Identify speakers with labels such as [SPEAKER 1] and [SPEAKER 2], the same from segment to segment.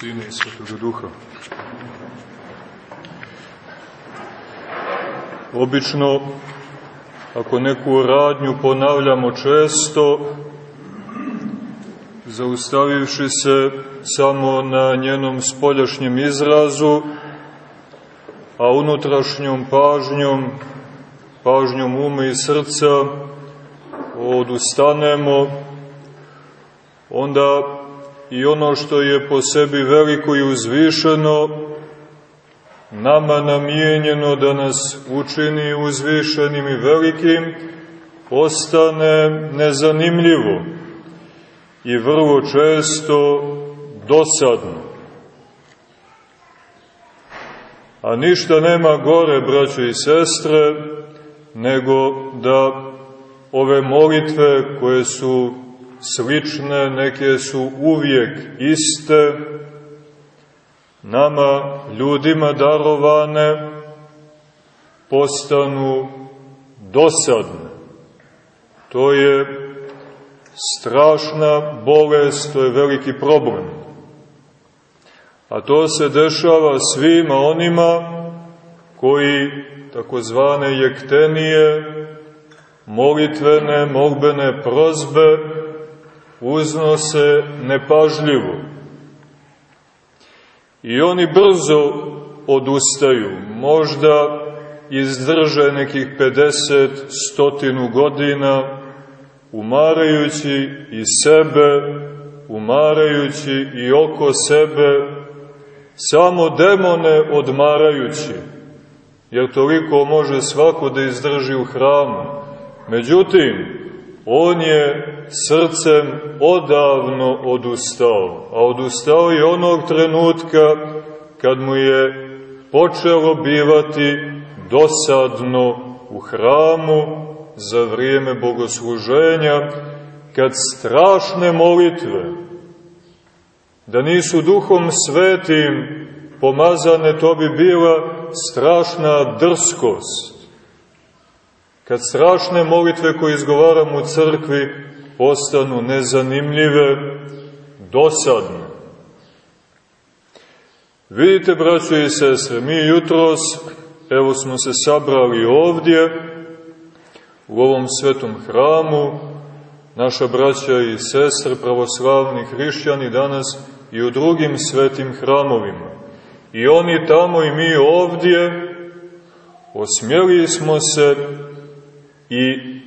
[SPEAKER 1] Sina i Svetoga Duha. Obično, ako neku radnju ponavljamo često, zaustavivši se samo na njenom spoljašnjem izrazu, a unutrašnjom pažnjom, pažnjom uma i srca, odustanemo, onda i ono što je po sebi veliko i uzvišeno, nama namijenjeno da nas učini uzvišenim i velikim, postane nezanimljivo i vrlo često dosadno. A ništa nema gore, braćo i sestre, nego da ove molitve koje su slične, neke su uvijek iste, nama, ljudima darovane, postanu dosadne. To je strašna bolest, to je veliki problem. A to se dešava svima onima koji takozvane jektenije, molitvene, molbene prozbe uznose nepažljivo. I oni brzo odustaju, možda izdrže nekih 50, stotinu godina, umarajući i sebe, umarajući i oko sebe, samo demone odmarajući, jer toliko može svako da izdrži u hramu. Međutim, on je srcem odavno odustao, a odustao je onog trenutka kad mu je počelo bivati dosadno u hramu za vrijeme bogosluženja, kad strašne molitve, da nisu duhom svetim pomazane, to bi bila strašna drskost. Kad strašne molitve koje izgovaramo u crkvi postanu nezanimljive, dosadne. Vidite, braćo i sestre, mi jutros, evo smo se sabrali ovdje, u ovom svetom hramu, naša braća i sestre, pravoslavni hrišćani danas i u drugim svetim hramovima. I oni tamo i mi ovdje osmjeli smo se i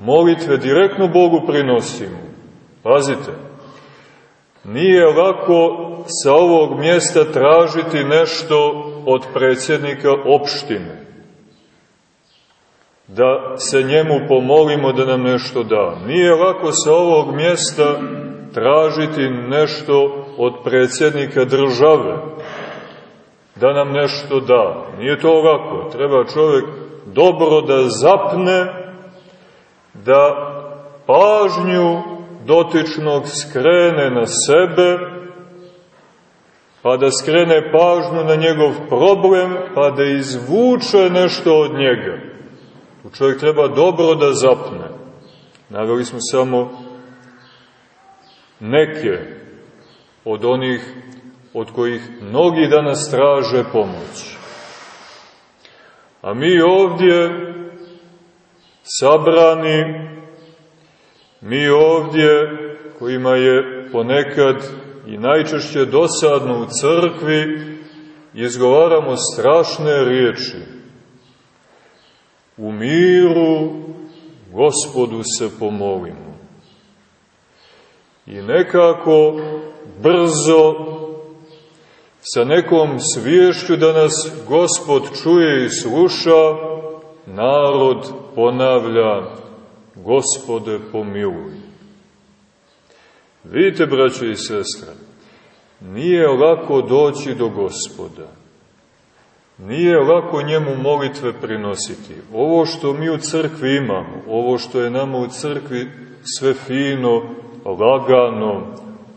[SPEAKER 1] molitve direktno Bogu prinosimo. Pazite, nije lako sa ovog mjesta tražiti nešto od predsjednika opštine. Da se njemu pomolimo da nam nešto da. Nije lako sa ovog mjesta tražiti nešto od predsjednika države. Da nam nešto da. Nije to lako. Treba čovjek dobro da zapne da pažnju dotičnog skrene na sebe, pa da skrene pažnju na njegov problem, pa da izvuče nešto od njega. U čovjek treba dobro da zapne. Naveli smo samo neke od onih od kojih mnogi danas traže pomoć. A mi ovdje sabrani, mi ovdje, kojima je ponekad i najčešće dosadno u crkvi, izgovaramo strašne riječi. U miru gospodu se pomolimo. I nekako brzo sa nekom sviješću da nas gospod čuje i sluša, narod ponavlja, Gospode pomiluj. Vidite, braćo i sestre, nije lako doći do gospoda. Nije lako njemu molitve prinositi. Ovo što mi u crkvi imamo, ovo što je nama u crkvi sve fino, lagano,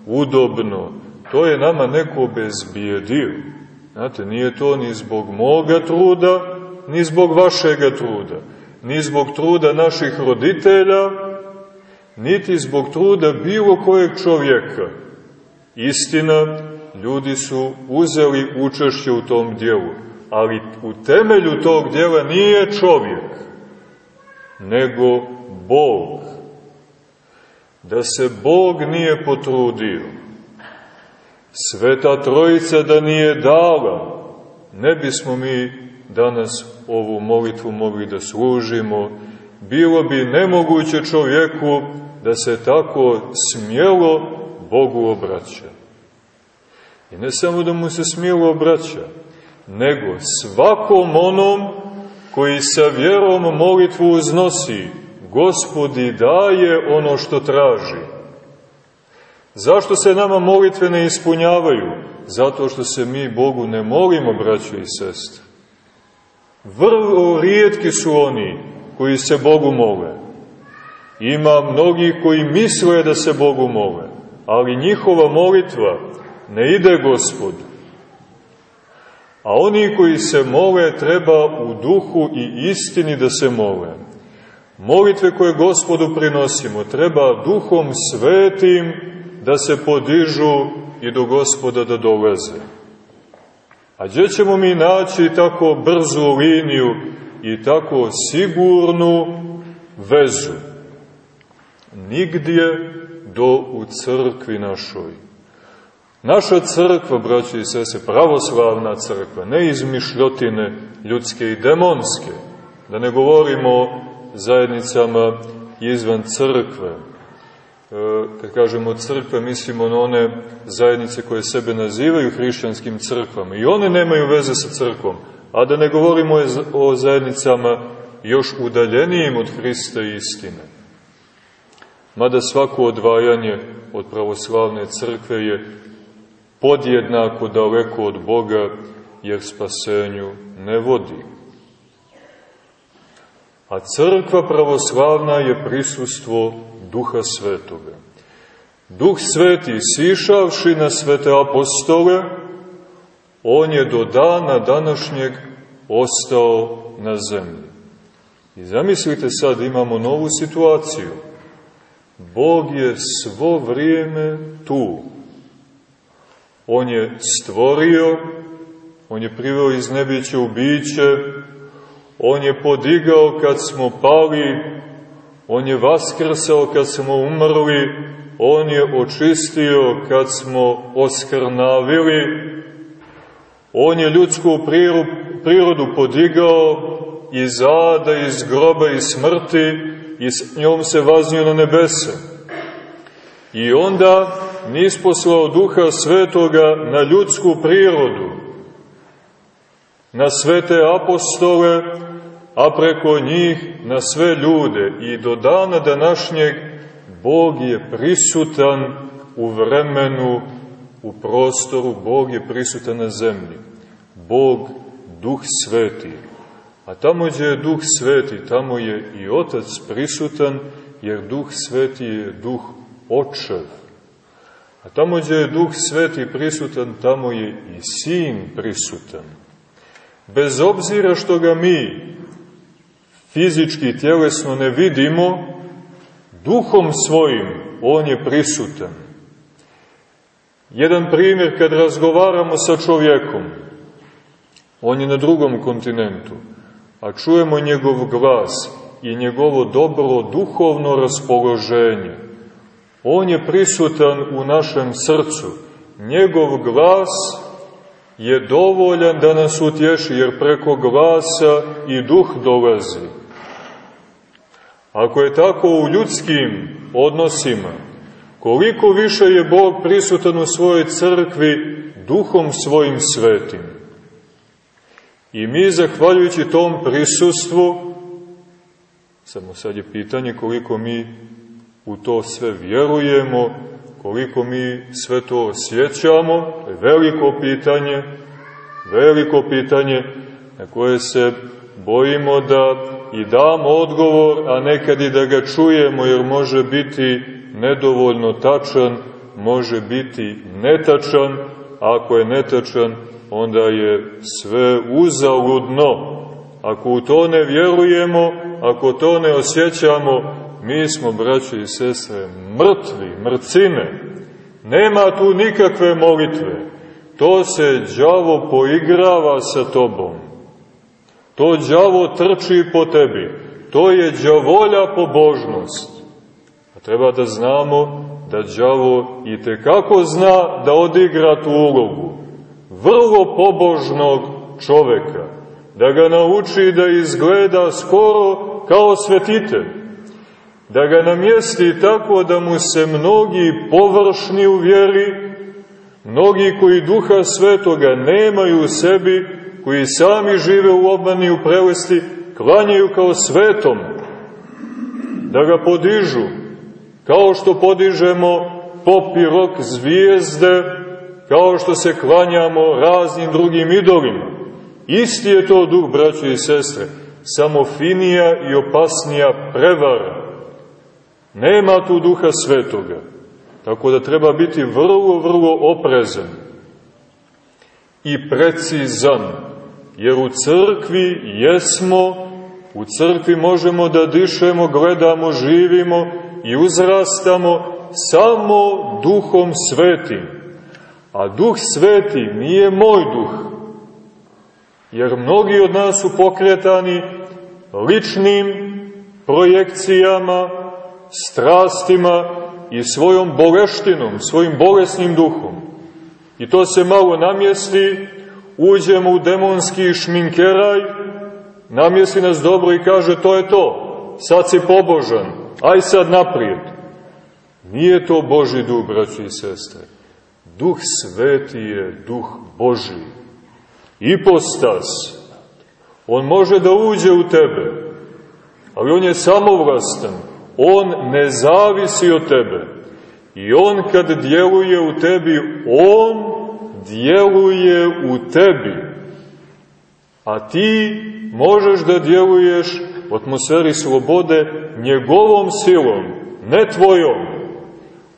[SPEAKER 1] udobno, to je nama neko bezbijedio. Znate, nije to ni zbog moga truda, ni zbog vašega truda ni zbog truda naših roditelja, niti zbog truda bilo kojeg čovjeka. Istina, ljudi su uzeli učešće u tom dijelu, ali u temelju tog dijela nije čovjek, nego Bog. Da se Bog nije potrudio, Sveta Trojica da nije dala, ne bismo mi danas ovu molitvu mogli da služimo, bilo bi nemoguće čovjeku da se tako smjelo Bogu obraća. I ne samo da mu se smjelo obraća, nego svakom onom koji sa vjerom molitvu uznosi, gospodi daje ono što traži. Zašto se nama molitve ne ispunjavaju? Zato što se mi Bogu ne molimo, braćo i sestre. Vrlo rijetki su oni koji se Bogu mole. Ima mnogi koji misle da se Bogu mole, ali njihova molitva ne ide gospodu. A oni koji se mole treba u duhu i istini da se mole. Molitve koje gospodu prinosimo treba duhom svetim da se podižu i do gospoda da doleze. A gdje ćemo mi naći tako brzu liniju i tako sigurnu vezu? Nigdje do u crkvi našoj. Naša crkva, braći i sese, pravoslavna crkva, ne izmišljotine ljudske i demonske, da ne govorimo o zajednicama izvan crkve, kad kažemo crkve, mislimo na one zajednice koje sebe nazivaju hrišćanskim crkvama. I one nemaju veze sa crkvom. A da ne govorimo o zajednicama još udaljenijim od Hrista i istine. Mada svako odvajanje od pravoslavne crkve je podjednako daleko od Boga, jer spasenju ne vodi. A crkva pravoslavna je prisustvo Duha Svetoga. Duh Sveti, sišavši na svete apostole, on je do dana današnjeg ostao na zemlji. I zamislite sad, imamo novu situaciju. Bog je svo vrijeme tu. On je stvorio, On je priveo iz nebića u biće, On je podigao kad smo pali, On je vaskrsao kad smo umrli, On je očistio kad smo oskrnavili, On je ljudsku prirodu podigao iz ada, iz groba, iz smrti i s njom se vaznio na nebese. I onda nisposlao duha svetoga na ljudsku prirodu, na svete apostole, a preko njih na sve ljude i do dana današnjeg Bog je prisutan u vremenu, u prostoru, Bog je prisutan na zemlji. Bog, Duh Sveti. A tamo gdje je Duh Sveti, tamo je i Otac prisutan, jer Duh Sveti je Duh Očev. A tamo gdje je Duh Sveti prisutan, tamo je i Sin prisutan. Bez obzira što ga mi fizički tjelesno ne vidimo, duhom svojim on je prisutan. Jedan primjer kad razgovaramo sa čovjekom, on je na drugom kontinentu, a čujemo njegov glas i njegovo dobro duhovno raspoloženje. On je prisutan u našem srcu. Njegov glas je dovoljan da nas utješi, jer preko glasa i duh dolazi. Ako je tako u ljudskim odnosima, koliko više je Bog prisutan u svojoj crkvi duhom svojim svetim. I mi, zahvaljujući tom prisustvu, samo sad je pitanje koliko mi u to sve vjerujemo, koliko mi sve to osjećamo, to je veliko pitanje, veliko pitanje na koje se bojimo da i damo odgovor, a nekad i da ga čujemo, jer može biti nedovoljno tačan, može biti netačan, a ako je netačan, onda je sve uzaludno. Ako u to ne vjerujemo, ako to ne osjećamo, mi smo, braći i sestre, mrtvi, mrcine. Nema tu nikakve molitve. to se đavo poigrava sa tobom. To đavo trči po tebi. To je đavolja pobožnost. A treba da znamo da đavo i tekako zna da odigra tu ulogu. Vrlo pobožnog čoveka. Da ga nauči da izgleda skoro kao svetitelj. Da ga namjesti tako da mu se mnogi površni u vjeri, mnogi koji duha svetoga nemaju u sebi, koji sami žive u obmani u prelesti, klanjaju kao svetom, da ga podižu, kao što podižemo pop i rok zvijezde, kao što se klanjamo raznim drugim idolima. Isti je to duh, braće i sestre, samo finija i opasnija prevara. Nema tu duha svetoga, tako da treba biti vrlo, vrlo oprezan i precizan, jer u crkvi jesmo, u crkvi možemo da dišemo, gledamo, živimo i uzrastamo samo duhom svetim. A duh sveti nije moj duh, jer mnogi od nas su pokretani ličnim projekcijama, strastima i svojom boleštinom, svojim bolesnim duhom. I to se malo namjesti, uđemo u demonski šminkeraj, namjesti nas dobro i kaže to je to, sad si pobožan, aj sad naprijed. Nije to Boži duh, braći i sestre. Duh sveti je duh Boži. Ipostas. On može da uđe u tebe, ali on je samovlastan. On ne zavisi od tebe. I on kad djeluje u tebi, on djeluje u tebi. A ti možeš da djeluješ u atmosferi slobode njegovom silom, ne tvojom.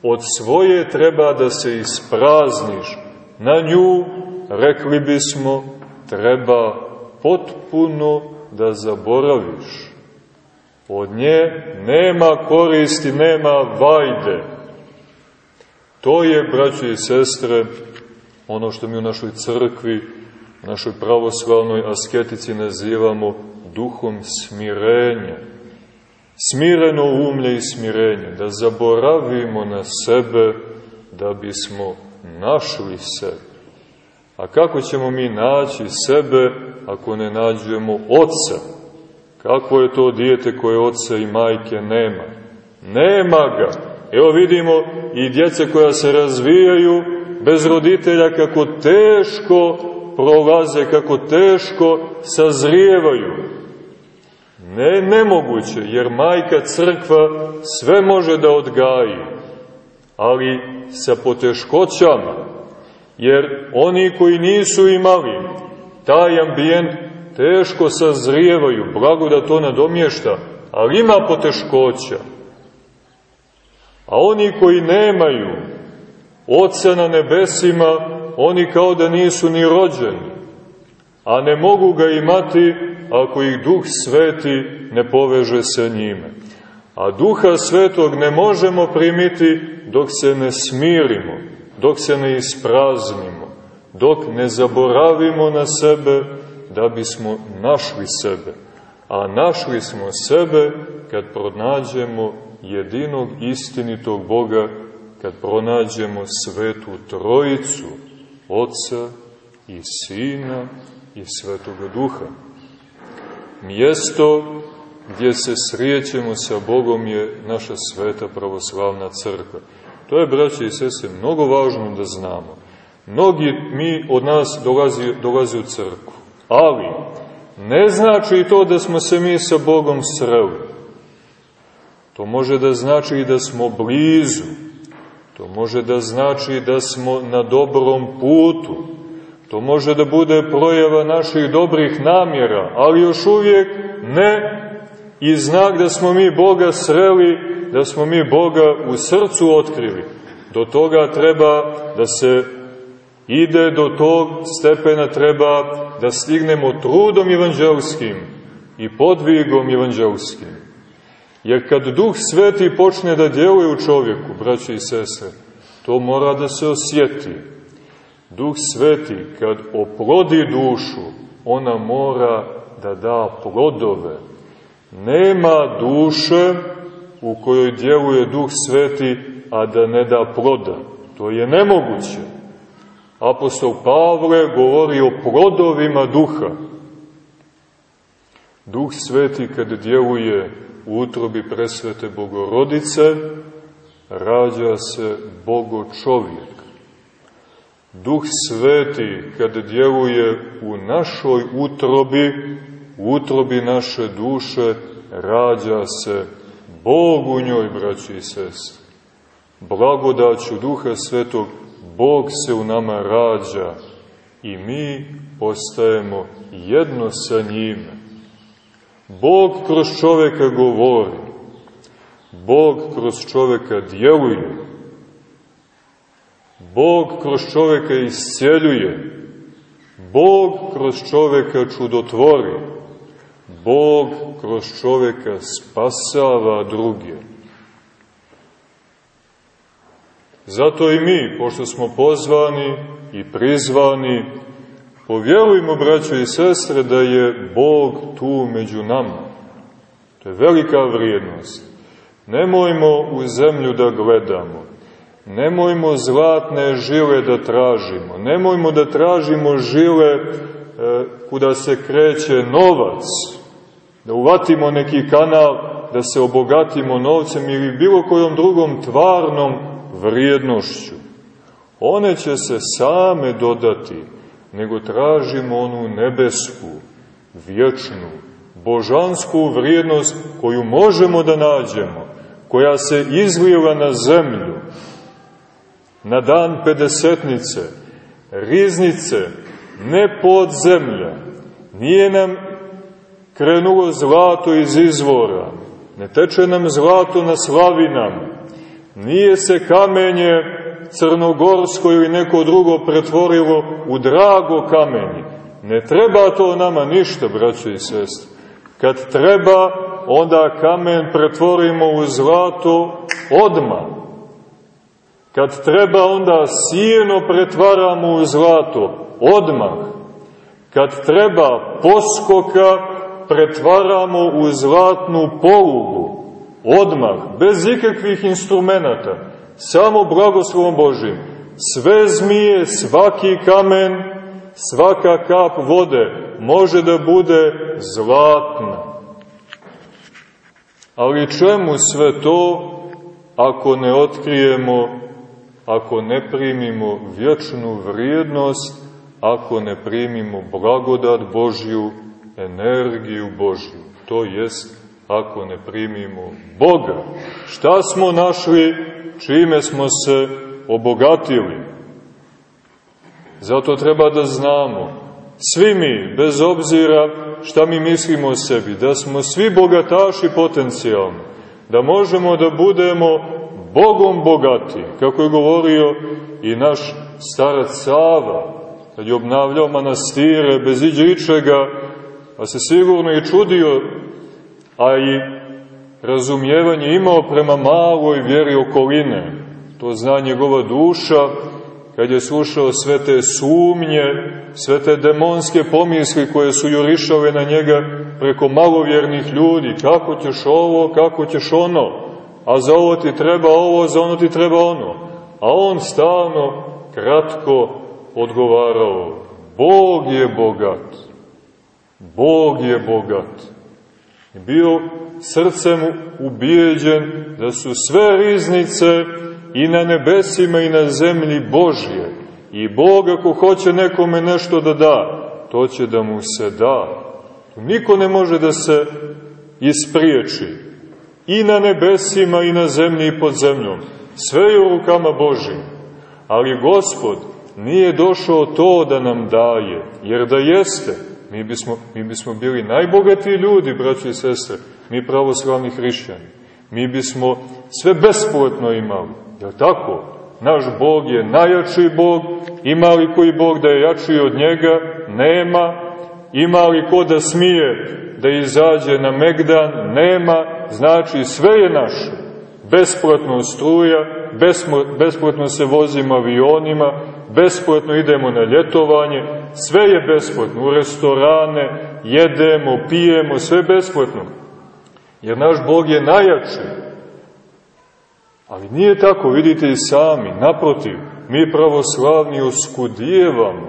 [SPEAKER 1] Od svoje treba da se isprazniš. Na nju, rekli bismo, treba potpuno da zaboraviš. Od nje nema koristi, nema vajde. To je, braći i sestre, ono što mi u našoj crkvi, u našoj pravoslavnoj asketici nazivamo duhom smirenja. Smireno umlje i smirenje, da zaboravimo na sebe da bismo našli sebe. A kako ćemo mi naći sebe ako ne nađemo oca? Kako je to dijete koje oca i majke nema? Nema ga. Evo vidimo i djece koja se razvijaju bez roditelja kako teško prolaze, kako teško sazrijevaju. Ne nemoguće, jer majka crkva sve može da odgaji, ali sa poteškoćama, jer oni koji nisu imali taj ambijent teško sazrijevaju, blago da to nadomješta, ali ima poteškoća. A oni koji nemaju Oca na nebesima, oni kao da nisu ni rođeni, a ne mogu ga imati ako ih Duh Sveti ne poveže sa njime. A Duha Svetog ne možemo primiti dok se ne smirimo, dok se ne ispraznimo, dok ne zaboravimo na sebe da bismo našli sebe. A našli smo sebe kad pronađemo jedinog istinitog Boga, kad pronađemo svetu trojicu, Otca i Sina i Svetoga Duha. Mjesto gdje se srijećemo sa Bogom je naša sveta pravoslavna crkva. To je, braće i sese, mnogo važno da znamo. Mnogi mi od nas dolazi, dolazi u crkvu, ali ne znači to da smo se mi sa Bogom sreli. To može da znači i da smo blizu, To može da znači da smo na dobrom putu. To može da bude projava naših dobrih namjera, ali još uvijek ne i znak da smo mi Boga sreli, da smo mi Boga u srcu otkrili. Do toga treba da se ide do tog stepena treba da stignemo trudom evanđelskim i podvigom evanđelskim. Jer kad Duh Sveti počne da djeluje u čovjeku, braće i sestre, to mora da se osjeti. Duh Sveti, kad oplodi dušu, ona mora da da plodove. Nema duše u kojoj djeluje Duh Sveti, a da ne da ploda. To je nemoguće. Apostol Pavle govori o plodovima duha. Duh Sveti kad djeluje u utrobi presvete Bogorodice, rađa se Bogo čovjek. Duh Sveti kad djeluje u našoj utrobi, u utrobi naše duše, rađa se Bog u njoj, braći i sestri. Blagodaću Duha Svetog, Bog se u nama rađa i mi postajemo jedno sa njime. Bog kroz čoveka govori, Bog kroz čoveka djeluje, Bog kroz čoveka isceljuje, Bog kroz čoveka čudotvori, Bog kroz čoveka spasava druge. Zato i mi, pošto smo pozvani i prizvani, povjerujemo, braćo i sestre, da je Bog tu među nama. To je velika vrijednost. Nemojmo u zemlju da gledamo. Nemojmo zlatne žile da tražimo. Nemojmo da tražimo žile e, kuda se kreće novac. Da uvatimo neki kanal, da se obogatimo novcem ili bilo kojom drugom tvarnom vrijednošću. One će se same dodati, nego tražimo onu nebesku, vječnu, božansku vrijednost koju možemo da nađemo, koja se izlijeva na zemlju, na dan pedesetnice, riznice, ne pod zemlja, nije nam krenulo zlato iz izvora, ne teče nam zlato na slavinama, nije se kamenje crnogorsko ili neko drugo pretvorilo u drago kamenje. Ne treba to nama ništa, braćo i sestre. Kad treba, onda kamen pretvorimo u zlato odmah. Kad treba, onda sijeno pretvaramo u zlato odmah. Kad treba, poskoka pretvaramo u zlatnu polugu odmah, bez ikakvih instrumenta, samo blagoslovom Božim. Sve zmije, svaki kamen, svaka kap vode može da bude zlatna. Ali čemu sve to ako ne otkrijemo, ako ne primimo vječnu vrijednost, ako ne primimo blagodat Božju, energiju Božju, to jest ako ne primimo Boga. Šta smo našli, čime smo se obogatili? Zato treba da znamo, svi mi, bez obzira šta mi mislimo o sebi, da smo svi bogataši potencijalni, da možemo da budemo Bogom bogati, kako je govorio i naš starac Sava, kad je obnavljao manastire bez iđičega, a se sigurno i čudio a i razumijevanje imao prema maloj vjeri okoline. To zna njegova duša, kad je slušao sve te sumnje, sve te demonske pomisli koje su jurišale na njega preko malovjernih ljudi. Kako ćeš ovo, kako ćeš ono, a za ovo ti treba ovo, za ono ti treba ono. A on stalno, kratko odgovarao, Bog je bogat, Bog je bogat bio srcem ubijeđen da su sve riznice i na nebesima i na zemlji Božje. I Bog ako hoće nekome nešto da da, to će da mu se da. Niko ne može da se ispriječi. I na nebesima i na zemlji i pod zemljom. Sve je u rukama Božim. Ali Gospod nije došao to da nam daje, jer da jeste, mi bismo, mi bismo bili najbogatiji ljudi, braći i sestre, mi pravoslavni hrišćani. Mi bismo sve besplatno imali. Je tako? Naš Bog je najjači Bog, ima li koji Bog da je jači od njega? Nema. Ima li ko da smije da izađe na Megdan? Nema. Znači sve je naše. Besplatno struja, besplatno se vozimo avionima, besplatno idemo na ljetovanje, sve je besplatno, u restorane, jedemo, pijemo, sve besplatno. Jer naš Bog je najjači. Ali nije tako, vidite i sami, naprotiv, mi pravoslavni oskudijevamo,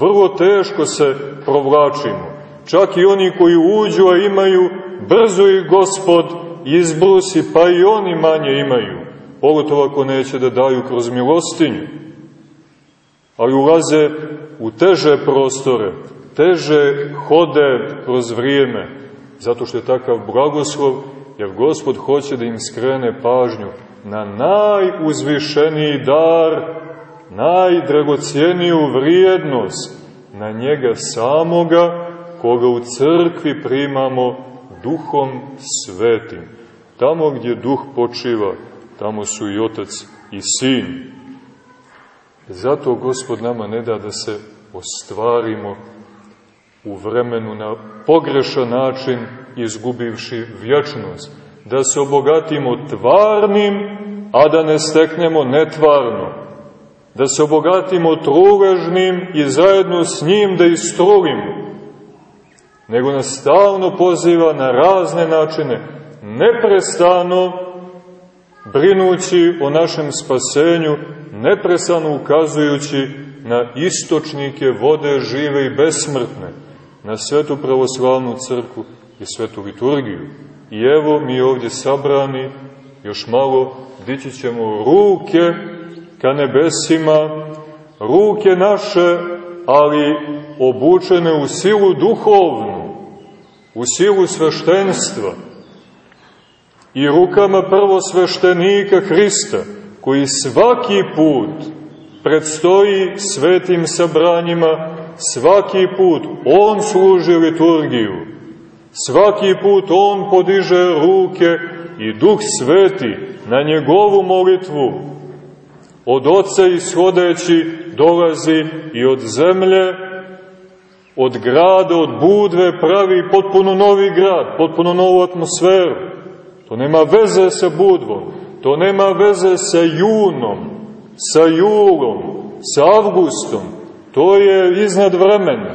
[SPEAKER 1] vrlo teško se provlačimo. Čak i oni koji uđu, a imaju, brzo i gospod izbrusi, pa i oni manje imaju. Pogotovo ako neće da daju kroz milostinju. Ali ulaze u teže prostore, teže hode kroz vrijeme, zato što je takav blagoslov, jer gospod hoće da im skrene pažnju na najuzvišeniji dar, najdragocijeniju vrijednost, na njega samoga, koga u crkvi primamo duhom svetim. Tamo gdje duh počiva, tamo su i otac i sin. Zato Gospod nama ne da da se ostvarimo u vremenu na pogrešan način izgubivši vječnost, da se obogatimo tvarnim, a da ne steknemo netvarno, da se obogatimo truležnim i zajedno s njim da istrulimo, nego nas stalno poziva na razne načine, neprestano brinući o našem spasenju, neprestano ukazujući na istočnike vode žive i besmrtne, na svetu pravoslavnu crku i svetu liturgiju. I evo mi ovdje sabrani, još malo dići ćemo ruke ka nebesima, ruke naše, ali obučene u silu duhovnu, u silu sveštenstva i rukama prvosveštenika Hrista, koji svaki put predstoji svetim sabranjima, svaki put on služi liturgiju, svaki put on podiže ruke i Duh Sveti na njegovu molitvu od Otca ishodeći dolazi i od zemlje, od grada, od Budve pravi potpuno novi grad, potpuno novu atmosferu. To nema veze sa Budvom, to nema veze sa junom, sa julom, sa avgustom, to je iznad vremena.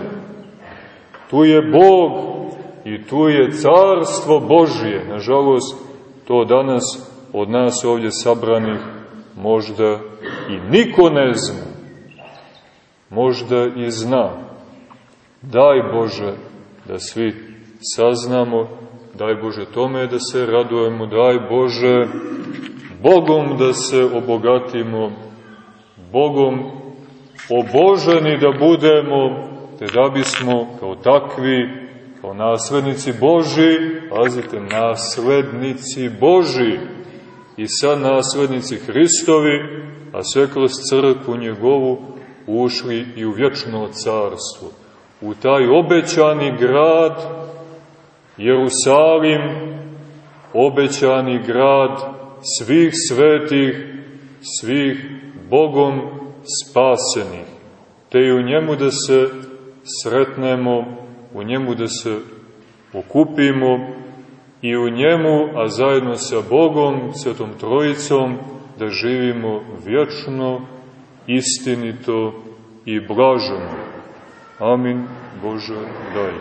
[SPEAKER 1] Tu je Bog i tu je carstvo Božije. Nažalost, to danas od nas ovdje sabranih možda i niko ne zna. Možda i zna. Daj Bože da svi saznamo, daj Bože tome da se radujemo, daj Bože Bogom da se obogatimo, Bogom oboženi da budemo, te da bismo kao takvi, kao naslednici Boži, pazite, naslednici Boži i sad naslednici Hristovi, a sve kroz crkvu njegovu ušli i u vječno carstvo, u taj obećani grad, Jerusalim, obećani grad svih svetih, svih Bogom spasenih, te i u njemu da se sretnemo, u njemu da se okupimo i u njemu, a zajedno sa Bogom, Svetom Trojicom, da živimo vječno, istinito i blaženo. Amin Bože daj.